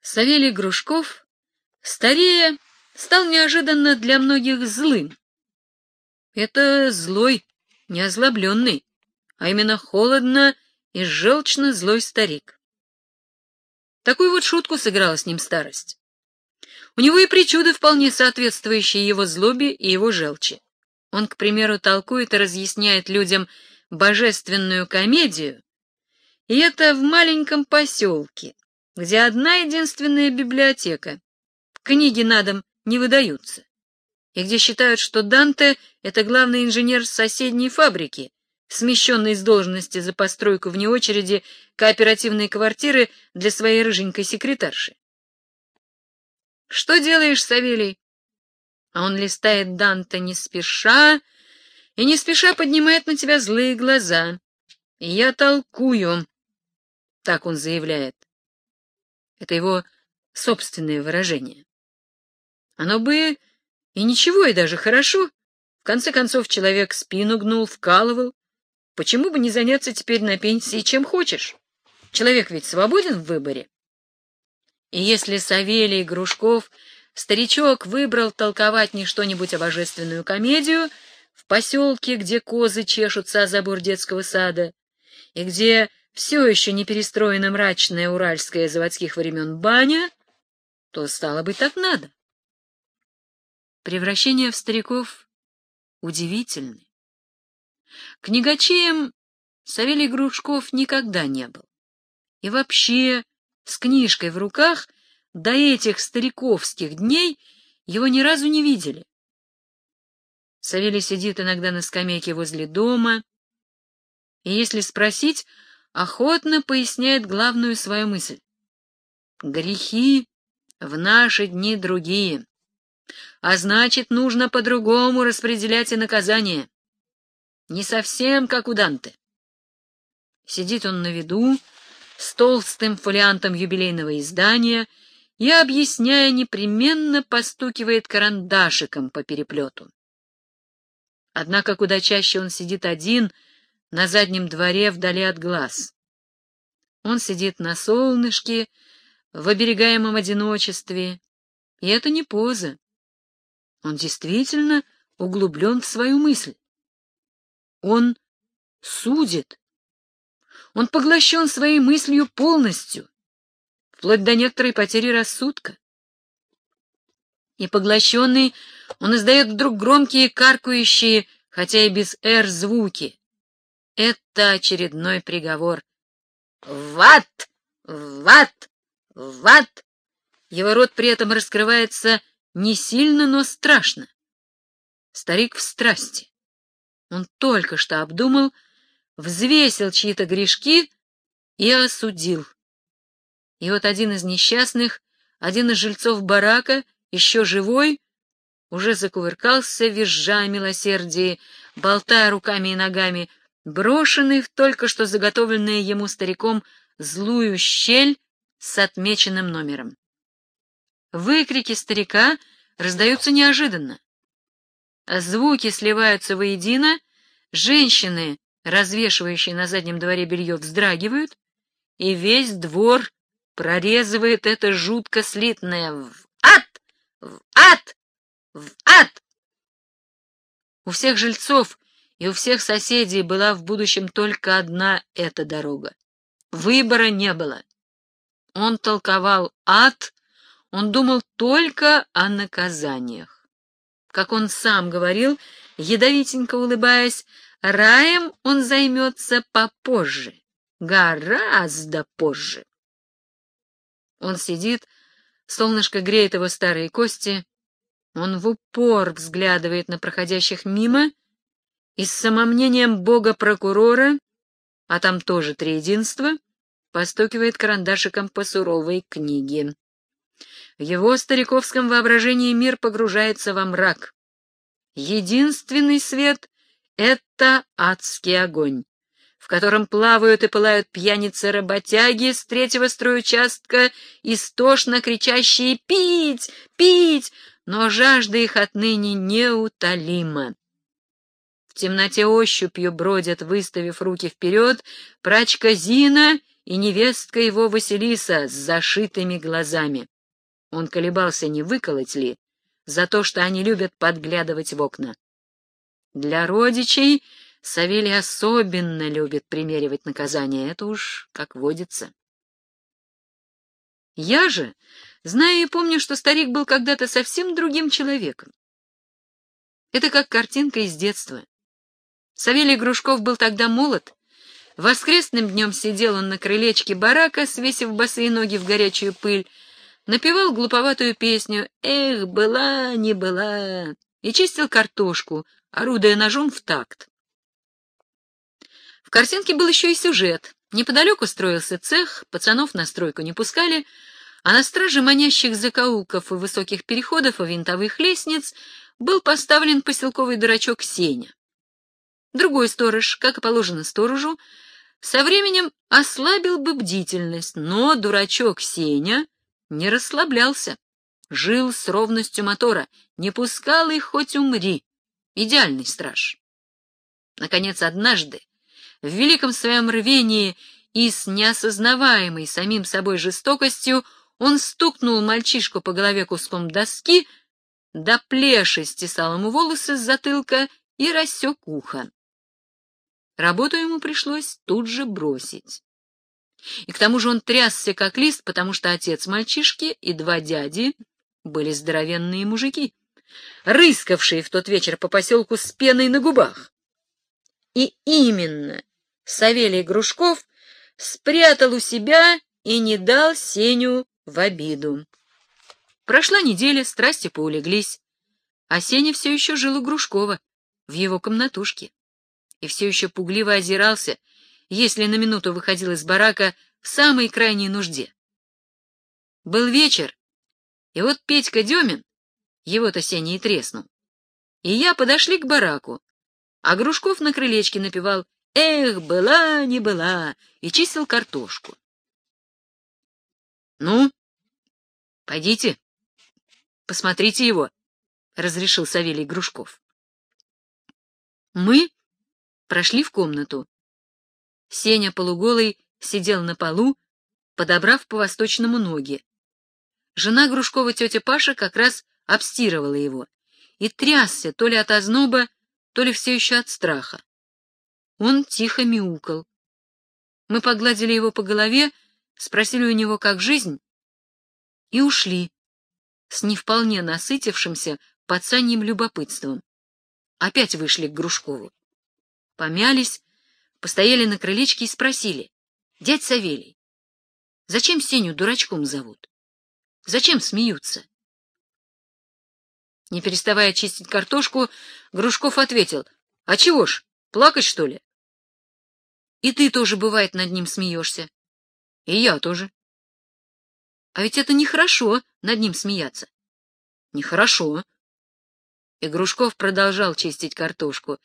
Савелий Грушков, старея, стал неожиданно для многих злым. Это злой, не озлобленный, а именно холодно и желчно злой старик. Такую вот шутку сыграла с ним старость. У него и причуды, вполне соответствующие его злобе и его желчи. Он, к примеру, толкует и разъясняет людям божественную комедию, и это в маленьком поселке, где одна единственная библиотека. Книги на дом не выдаются. И где считают, что Данте — это главный инженер соседней фабрики, смещенный с должности за постройку вне очереди кооперативной квартиры для своей рыженькой секретарши. «Что делаешь, Савелий?» А он листает Данте не спеша и не спеша поднимает на тебя злые глаза. Я толкую, так он заявляет. Это его собственное выражение. Оно бы и ничего, и даже хорошо. В конце концов, человек спину гнул, вкалывал. Почему бы не заняться теперь на пенсии чем хочешь? Человек ведь свободен в выборе. И если Савелий Грушков, старичок, выбрал толковать не что-нибудь, а божественную комедию в поселке, где козы чешутся о забор детского сада, и где все еще не перестроена мрачная уральская заводских времен баня, то, стало быть, так надо. Превращение в стариков удивительны. Книгачеем Савелий Грушков никогда не был. И вообще, с книжкой в руках, до этих стариковских дней его ни разу не видели. Савелий сидит иногда на скамейке возле дома, и если спросить, охотно поясняет главную свою мысль. Грехи в наши дни другие, а значит, нужно по-другому распределять и наказание. Не совсем как у Данте. Сидит он на виду, с толстым фолиантом юбилейного издания и, объясняя, непременно постукивает карандашиком по переплету. Однако куда чаще он сидит один — на заднем дворе вдали от глаз. Он сидит на солнышке, в оберегаемом одиночестве, и это не поза. Он действительно углублен в свою мысль. Он судит. Он поглощен своей мыслью полностью, вплоть до некоторой потери рассудка. И поглощенный, он издает вдруг громкие каркающие, хотя и без «р» звуки, это очередной приговор. Ват! Ват! Ват! Его рот при этом раскрывается не сильно, но страшно. Старик в страсти. Он только что обдумал, взвесил чьи-то грешки и осудил. И вот один из несчастных, один из жильцов барака, еще живой, уже закувыркался, визжа милосердие, болтая руками и ногами, брошенный в только что заготовленное ему стариком злую щель с отмеченным номером. Выкрики старика раздаются неожиданно. Звуки сливаются воедино, женщины, развешивающие на заднем дворе белье, вздрагивают, и весь двор прорезывает это жутко слитное «в ад! В ад! В ад!». У всех жильцов и у всех соседей была в будущем только одна эта дорога. Выбора не было. Он толковал ад, он думал только о наказаниях. Как он сам говорил, ядовитенько улыбаясь, раем он займется попозже, гораздо позже. Он сидит, солнышко греет его старые кости, он в упор взглядывает на проходящих мимо и с самомнением бога-прокурора, а там тоже триединство, постукивает карандашиком по суровой книге. В его стариковском воображении мир погружается во мрак. Единственный свет — это адский огонь, в котором плавают и пылают пьяницы-работяги с третьего стройучастка, истошно кричащие «Пить! Пить!», но жажда их отныне неутолима. В темноте ощупью бродят, выставив руки вперед, прачка Зина и невестка его Василиса с зашитыми глазами. Он колебался, не выколоть ли, за то, что они любят подглядывать в окна. Для родичей Савелий особенно любит примеривать наказание, это уж как водится. Я же знаю и помню, что старик был когда-то совсем другим человеком. Это как картинка из детства. Савелий Грушков был тогда молод. Воскресным днем сидел он на крылечке барака, свесив босые ноги в горячую пыль, напевал глуповатую песню «Эх, была, не была» и чистил картошку, орудуя ножом в такт. В картинке был еще и сюжет. Неподалеку строился цех, пацанов на стройку не пускали, а на страже манящих закоулков и высоких переходов и винтовых лестниц был поставлен поселковый дурачок Сеня. Другой сторож, как и положено сторожу, со временем ослабил бы бдительность, но дурачок Сеня не расслаблялся, жил с ровностью мотора, не пускал их хоть умри. Идеальный страж. Наконец, однажды, в великом своем рвении и с неосознаваемой самим собой жестокостью, он стукнул мальчишку по голове куском доски, до плеши стесал ему волосы с затылка и рассек ухо. Работу ему пришлось тут же бросить. И к тому же он трясся как лист, потому что отец мальчишки и два дяди были здоровенные мужики, рыскавшие в тот вечер по поселку с пеной на губах. И именно Савелий Грушков спрятал у себя и не дал Сеню в обиду. Прошла неделя, страсти поулеглись, а Сеня все еще жил у Грушкова, в его комнатушке, и все еще пугливо озирался, если на минуту выходил из барака в самой крайней нужде. Был вечер, и вот Петька Демин, его-то Сеня и треснул, и я подошли к бараку, а Грушков на крылечке напевал «Эх, была, не была!» и чистил картошку. «Ну, пойдите, посмотрите его», — разрешил Савелий Грушков. Мы прошли в комнату. Сеня полуголый сидел на полу, подобрав по-восточному ноги. Жена Грушкова тетя Паша как раз обстирывала его и трясся то ли от озноба, то ли все еще от страха. Он тихо мяукал. Мы погладили его по голове, спросили у него, как жизнь, и ушли, с не вполне насытившимся пацаньим любопытством. Опять вышли к Грушкову. Помялись, постояли на крылечке и спросили. — Дядь Савелий, зачем Сеню дурачком зовут? Зачем смеются? Не переставая чистить картошку, Грушков ответил. — А чего ж, плакать, что ли? И ты тоже, бывает, над ним смеешься. И я тоже. А ведь это нехорошо над ним смеяться. Нехорошо. И Грушков продолжал чистить картошку,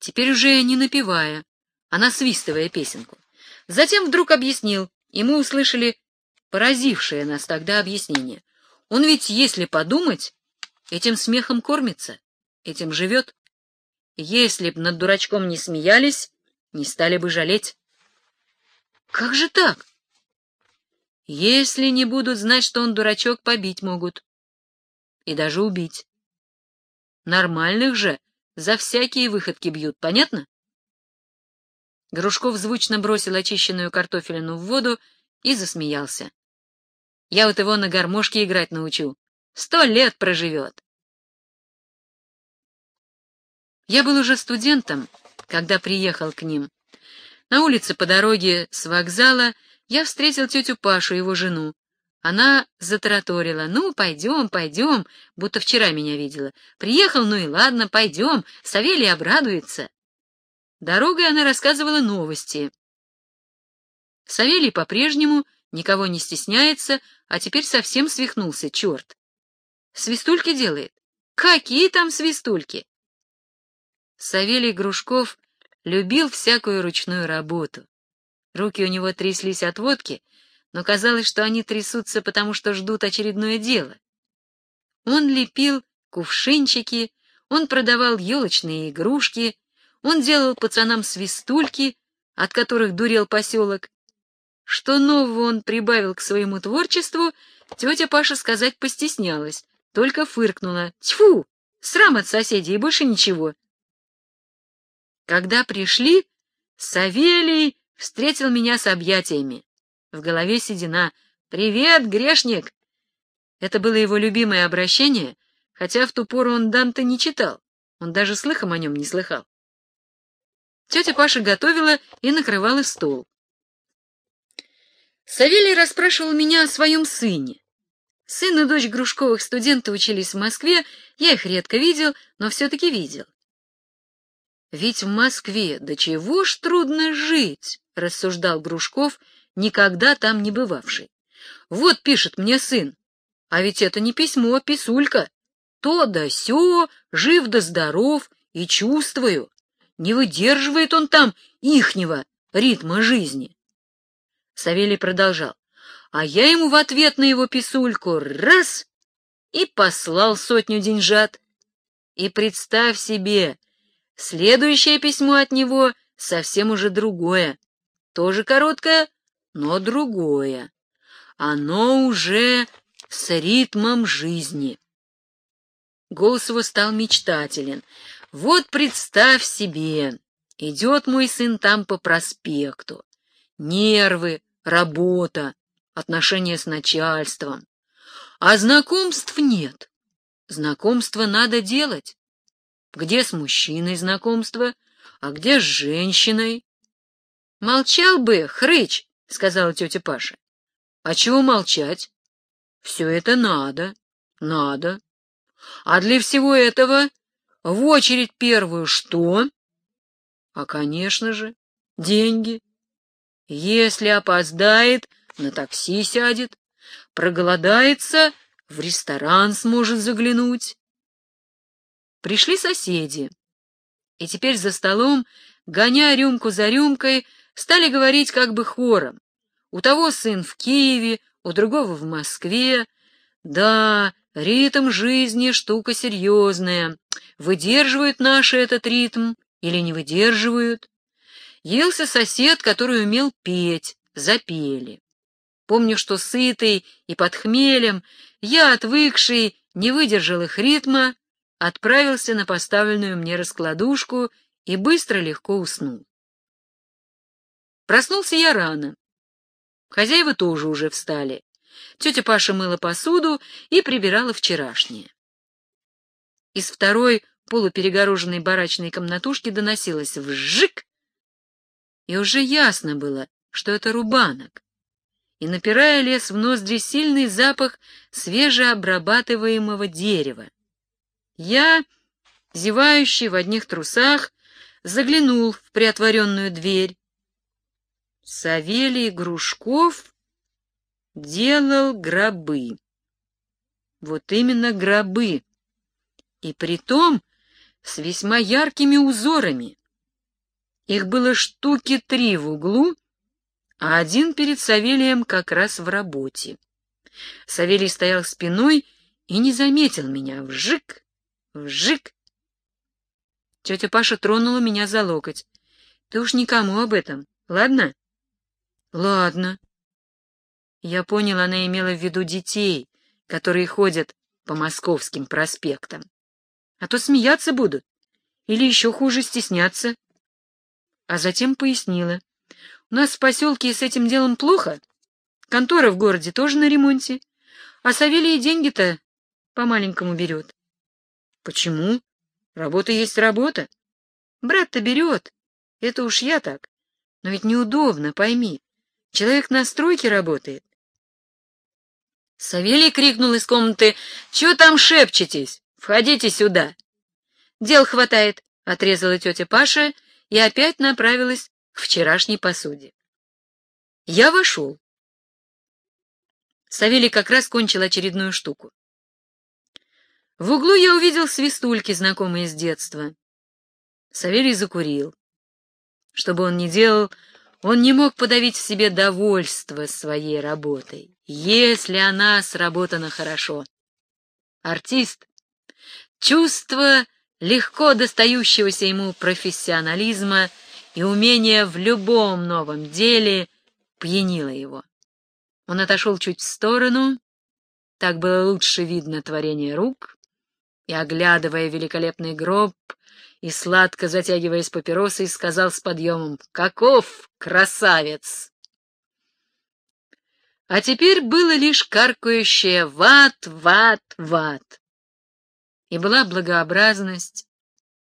теперь уже не напевая, а насвистывая песенку. Затем вдруг объяснил, и мы услышали поразившее нас тогда объяснение. Он ведь, если подумать, этим смехом кормится, этим живет. Если б над дурачком не смеялись, не стали бы жалеть. Как же так? Если не будут знать, что он дурачок, побить могут. И даже убить. Нормальных же за всякие выходки бьют, понятно? Грушков звучно бросил очищенную картофелину в воду и засмеялся. Я вот его на гармошке играть научу. Сто лет проживет. Я был уже студентом, когда приехал к ним. На улице по дороге с вокзала я встретил тетю Пашу, его жену. Она затараторила. «Ну, пойдем, пойдем», будто вчера меня видела. «Приехал, ну и ладно, пойдем, Савелий обрадуется». Дорогой она рассказывала новости. Савелий по-прежнему никого не стесняется, а теперь совсем свихнулся, черт. Свистульки делает? Какие там свистульки? Савелий Грушков любил всякую ручную работу. Руки у него тряслись от водки, но казалось, что они трясутся, потому что ждут очередное дело. Он лепил кувшинчики, он продавал елочные игрушки, он делал пацанам свистульки, от которых дурел поселок. Что нового он прибавил к своему творчеству, тетя Паша сказать постеснялась, только фыркнула. Тьфу! Срам от соседей и больше ничего. Когда пришли, Савелий встретил меня с объятиями. В голове седина. «Привет, грешник!» Это было его любимое обращение, хотя в ту пору он Данте не читал, он даже слыхом о нем не слыхал. Тетя Паша готовила и накрывала стол. Савелий расспрашивал меня о своем сыне. Сын и дочь Грушковых студенты учились в Москве, я их редко видел, но все-таки видел. «Ведь в Москве до чего ж трудно жить», — рассуждал Грушков, никогда там не бывавший. «Вот пишет мне сын, а ведь это не письмо, а писулька. То да сё, жив да здоров, и чувствую. Не выдерживает он там ихнего ритма жизни». Савелий продолжал а я ему в ответ на его писульку раз и послал сотню деньжат. И представь себе, следующее письмо от него совсем уже другое, тоже короткое, но другое. Оно уже с ритмом жизни. Голос его стал мечтателен. Вот представь себе, идет мой сын там по проспекту. Нервы, работа, отношения с начальством. А знакомств нет. Знакомство надо делать. Где с мужчиной знакомство, а где с женщиной? Молчал бы, хрыч, сказала тетя Паша. А чего молчать? Все это надо, надо. А для всего этого в очередь первую что? А, конечно же, деньги. Если опоздает, на такси сядет, проголодается, в ресторан сможет заглянуть. Пришли соседи, и теперь за столом, гоня рюмку за рюмкой, стали говорить как бы хором. У того сын в Киеве, у другого в Москве. Да, ритм жизни — штука серьезная. Выдерживают наши этот ритм или не выдерживают? Явился сосед, который умел петь, запели. Помню, что сытый и под хмелем, я, отвыкший, не выдержал их ритма, отправился на поставленную мне раскладушку и быстро легко уснул. Проснулся я рано. Хозяева тоже уже встали. Тетя Паша мыла посуду и прибирала вчерашнее. Из второй полуперегороженной барачной комнатушки доносилось вжик, и уже ясно было, что это рубанок и, напирая лес в ноздри, сильный запах свежеобрабатываемого дерева. Я, зевающий в одних трусах, заглянул в приотворенную дверь. Савелий Грушков делал гробы. Вот именно гробы. И притом с весьма яркими узорами. Их было штуки три в углу, а один перед Савелием как раз в работе. Савелий стоял спиной и не заметил меня. Вжик! Вжик! Тетя Паша тронула меня за локоть. Ты уж никому об этом, ладно? Ладно. Я понял, она имела в виду детей, которые ходят по московским проспектам. А то смеяться будут, или еще хуже стесняться. А затем пояснила. У нас в поселке с этим делом плохо. Контора в городе тоже на ремонте. А Савелий деньги-то по-маленькому берет. Почему? Работа есть работа. Брат-то берет. Это уж я так. Но ведь неудобно, пойми. Человек на стройке работает. Савелий крикнул из комнаты. «Чего там шепчетесь? Входите сюда!» «Дел хватает», — отрезала тетя Паша и опять направилась к вчерашней посуде. Я вошел. Савелий как раз кончил очередную штуку. В углу я увидел свистульки, знакомые с детства. Савелий закурил. Что бы он ни делал, он не мог подавить в себе довольство своей работой, если она сработана хорошо. Артист — чувство легко достающегося ему профессионализма — и умение в любом новом деле пьянила его. Он отошел чуть в сторону, так было лучше видно творение рук, и, оглядывая великолепный гроб и сладко затягиваясь папиросой, сказал с подъемом «Каков красавец!» А теперь было лишь каркающее «ват, ват, ват». И была благообразность,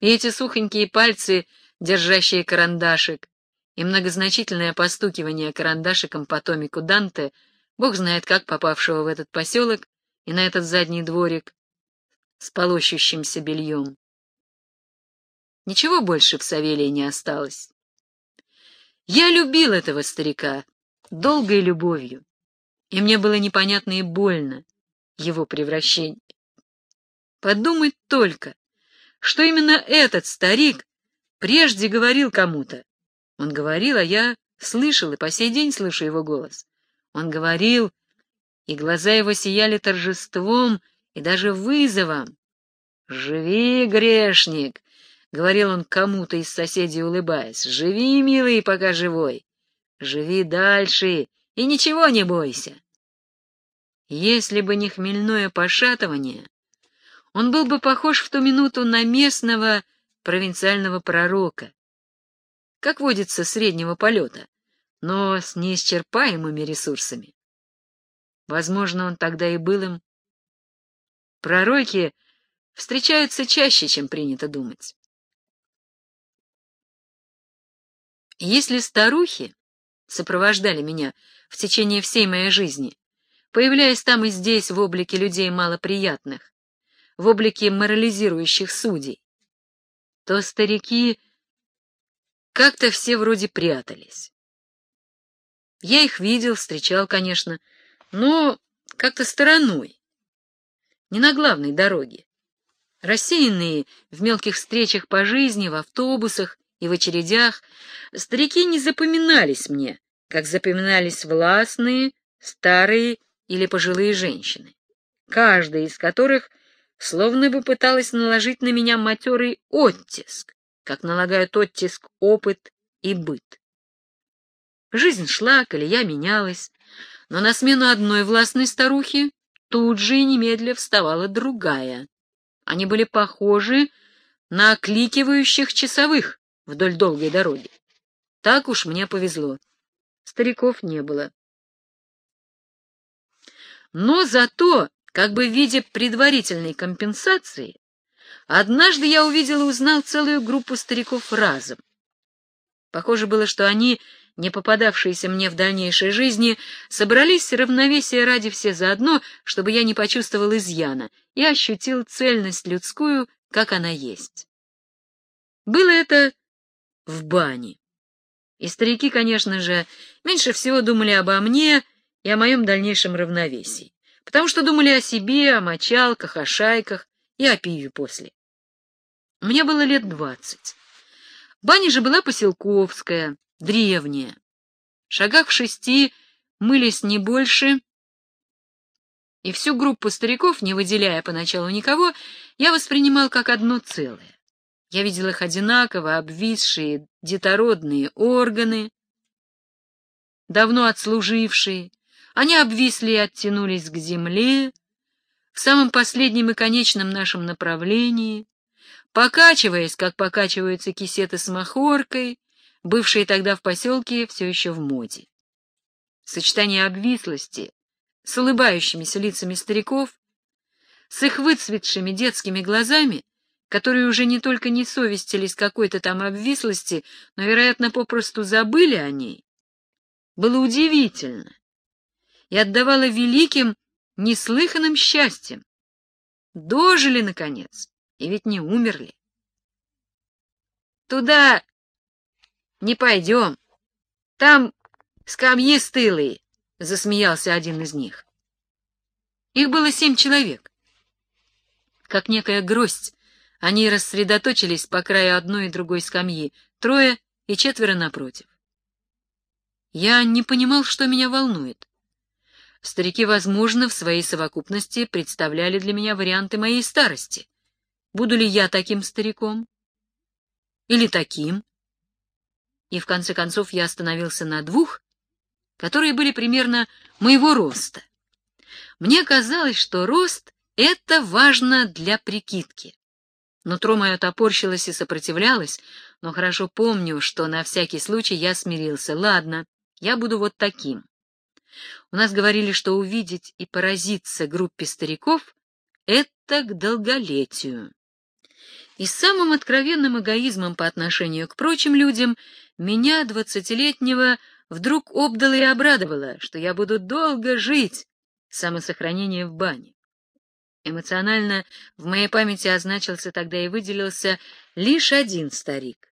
и эти сухонькие пальцы, держащие карандашик, и многозначительное постукивание карандашиком по томику Данте, бог знает как попавшего в этот поселок и на этот задний дворик с полощущимся бельем. Ничего больше в Савелии не осталось. Я любил этого старика долгой любовью, и мне было непонятно и больно его превращение. Подумать только, что именно этот старик прежде говорил кому-то, он говорил, а я слышал и по сей день слышу его голос. Он говорил, и глаза его сияли торжеством и даже вызовом. «Живи, грешник!» — говорил он кому-то из соседей, улыбаясь. «Живи, милый, пока живой! Живи дальше и ничего не бойся!» Если бы не хмельное пошатывание, он был бы похож в ту минуту на местного провинциального пророка, как водится, среднего полета, но с неисчерпаемыми ресурсами. Возможно, он тогда и был им. Пророки встречаются чаще, чем принято думать. Если старухи сопровождали меня в течение всей моей жизни, появляясь там и здесь в облике людей малоприятных, в облике морализирующих судей, то старики как-то все вроде прятались. Я их видел, встречал, конечно, но как-то стороной, не на главной дороге. Рассеянные в мелких встречах по жизни, в автобусах и в очередях, старики не запоминались мне, как запоминались властные, старые или пожилые женщины, каждая из которых словно бы пыталась наложить на меня матерый оттиск, как налагают оттиск опыт и быт. Жизнь шла, колея менялась, но на смену одной властной старухи тут же и немедля вставала другая. Они были похожи на окликивающих часовых вдоль долгой дороги. Так уж мне повезло. Стариков не было. Но зато, как бы в виде предварительной компенсации, Однажды я увидел и узнал целую группу стариков разом. Похоже было, что они, не попадавшиеся мне в дальнейшей жизни, собрались равновесие ради все заодно, чтобы я не почувствовал изъяна и ощутил цельность людскую, как она есть. Было это в бане. И старики, конечно же, меньше всего думали обо мне и о моем дальнейшем равновесии, потому что думали о себе, о мочалках, о шайках, и о пиве после. Мне было лет двадцать. Баня же была поселковская, древняя. Шагах в шести мылись не больше, и всю группу стариков, не выделяя поначалу никого, я воспринимал как одно целое. Я видел их одинаково обвисшие детородные органы, давно отслужившие. Они обвисли и оттянулись к земле, в самом последнем и конечном нашем направлении, покачиваясь, как покачиваются кисеты с махоркой, бывшие тогда в поселке все еще в моде. Сочетание обвислости с улыбающимися лицами стариков, с их выцветшими детскими глазами, которые уже не только не совестились какой-то там обвислости, но, вероятно, попросту забыли о ней, было удивительно и отдавало великим неслыханным счастьем. Дожили, наконец, и ведь не умерли. Туда не пойдем. Там скамьи стылые, — засмеялся один из них. Их было семь человек. Как некая гроздь, они рассредоточились по краю одной и другой скамьи, трое и четверо напротив. Я не понимал, что меня волнует. Старики, возможно, в своей совокупности представляли для меня варианты моей старости. Буду ли я таким стариком? Или таким? И в конце концов я остановился на двух, которые были примерно моего роста. Мне казалось, что рост — это важно для прикидки. Нутро мое топорщилось и сопротивлялось, но хорошо помню, что на всякий случай я смирился. Ладно, я буду вот таким. У нас говорили, что увидеть и поразиться группе стариков — это к долголетию. И самым откровенным эгоизмом по отношению к прочим людям меня, двадцатилетнего, вдруг обдало и обрадовало, что я буду долго жить, самосохранение в бане. Эмоционально в моей памяти означился тогда и выделился лишь один старик.